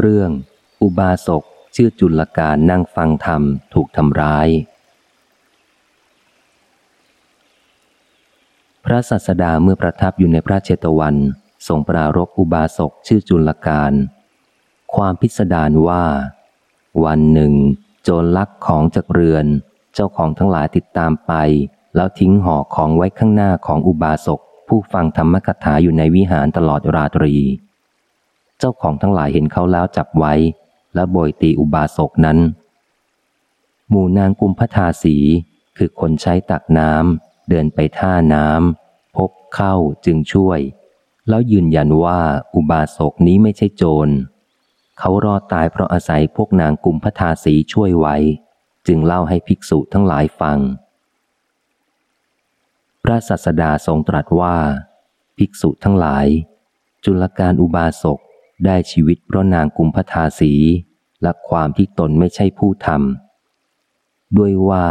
เรื่อง อุบาสกชื่อจุลการนั่งฟังธรรมถูกทำร้าย พระสัสดาเมื่อประทับอยู่ในพระเจตวันทรงปรารบอุบาสกชื่อจุลการความพิสดารว่า วันหนึ่ง โจรลักของจากเรือน เจ้าของทั้งหลายติดตามไป แล้วทิ้งห่อของไว้ข้างหน้าของอุบาสกผู้ฟังธรรมกถาอยู่ในวิหารตลอดราตรี เจ้าของทั้งหลายเห็นเขาแล้วจับไว้ และโบยตีอุบาสกนั้น หมู่นางกุมพทาสีคือคนใช้ตักน้ำเดินไปท่าน้ำพบเข้าจึงช่วย แล้วยืนยันว่าอุบาสกนี้ไม่ใช่โจร เขารอดตายเพราะอาศัยพวกนางกุมพทาสีช่วยไว้ จึงเล่าให้ภิกษุทั้งหลายฟัง พระสัสดาทรงตรัสว่า ภิกษุทั้งหลาย จุลการอุบาสก ได้ชีวิตเพราะนางกุมพทาสีและความที่ตนไม่ใช่ผู้ทำด้วยว่า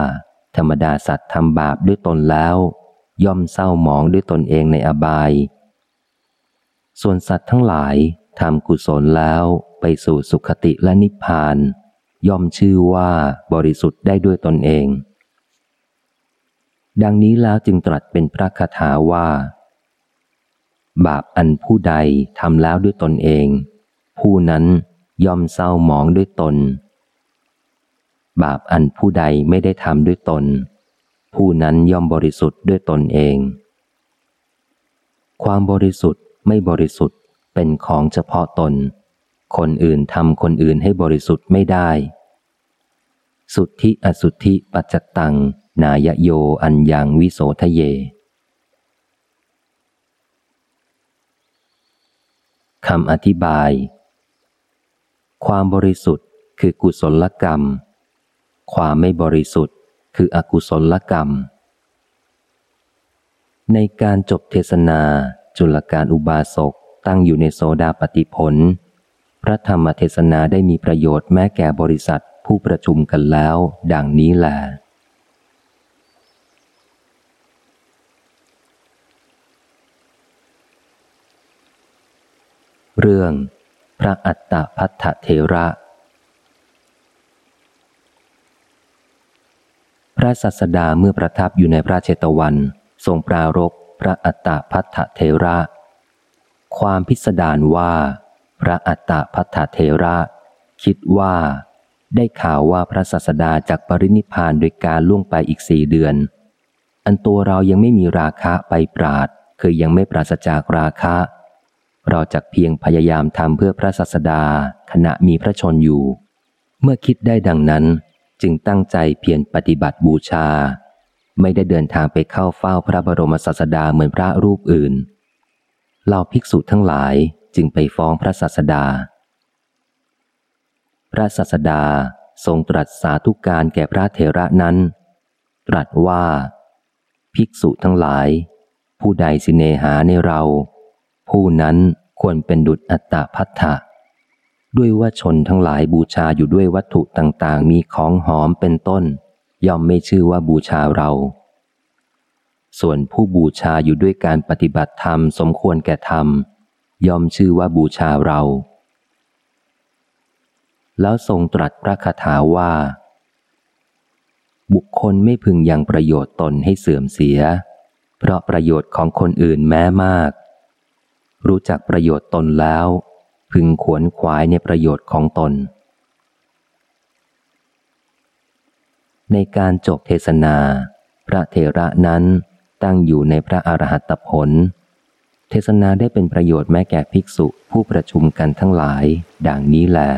ธรรมดาสัตว์ทำบาปด้วยตนแล้ว ย่อมเศร้าหมองด้วยตนเองในอบาย ส่วนสัตว์ทั้งหลายทำกุศลแล้วไปสู่สุขติและนิพพาน ย่อมชื่อว่าบริสุทธิ์ได้ด้วยตนเอง ดังนี้แล้วจึงตรัสเป็นพระคาถาว่า บาปอันผู้ใดทำแล้วด้วยตนเอง ผู้นั้นย่อมเศร้าหมองด้วยตน บาปอันผู้ใดไม่ได้ทำด้วยตน ผู้นั้นย่อมบริสุทธิ์ด้วยตนเอง ความบริสุทธิ์ไม่บริสุทธิ์เป็นของเฉพาะตน คนอื่นทำคนอื่นให้บริสุทธิ์ไม่ได้ สุทธิอสุทธิปัจจตัง นายโยอัญญังวิโสทะเย คำอธิบาย ความบริสุทธิ์คือกุศลกรรม ความไม่บริสุทธิ์คืออกุศลกรรม ในการจบเทศนา จุลการอุบาสกตั้งอยู่ในโสดาปฏิผล พระธรรมเทศนาได้มีประโยชน์แม้แก่บริษัทผู้ประชุมกันแล้ว ดังนี้แหละ เรื่อง พระอัตตพัทธเทระ พระสัสดาเมื่อประทับอยู่ในพระเชตวัน ทรงปรารบพระอัตตพัทธเทระ ความพิสดารว่า พระอัตตพัทธเทระ คิดว่า ได้ข่าวว่าพระสัสดาจากปรินิพานโดยการล่วงไปอีกสี่เดือน อันตัวเรายังไม่มีราคะไปปราดคือยังไม่ปราศจากราคะ เราจักเพียงพยายามทำเพื่อพระสัสดาขณะมีพระชนอยู่ เมื่อคิดได้ดังนั้น จึงตั้งใจเพียรปฏิบัติบูชา ไม่ได้เดินทางไปเข้าเฝ้าพระบรมศาสดาเหมือนพระรูปอื่นเหล่าภิกษุทั้งหลายจึงไปฟ้องพระศาสดา พระศาสดาทรงตรัสสาธุการแก่พระเถระนั้น ตรัสว่า ภิกษุทั้งหลาย ผู้ใดสิเนหาในเรา ผู้นั้นควรเป็นดุจอัตตาพัทธะด้วยว่าชนทั้งหลายบูชาอยู่ด้วยวัตถุต่างๆ มีของหอมเป็นต้น ย่อมไม่ชื่อว่าบูชาเรา ส่วนผู้บูชาอยู่ด้วยการปฏิบัติธรรมสมควรแก่ธรรม ย่อมชื่อว่าบูชาเรา แล้วทรงตรัสพระคาถาว่า บุคคลไม่พึงยังประโยชน์ตนให้เสื่อมเสีย เพราะประโยชน์ของคนอื่นแม้มาก รู้จักประโยชน์ตนแล้ว พึงขวนขวายในประโยชน์ของตน ในการจบเทศนา พระเถระนั้นตั้งอยู่ในพระอรหัตผล เทศนาได้เป็นประโยชน์แม้แก่ภิกษุผู้ประชุมกันทั้งหลาย ดังนี้แหละ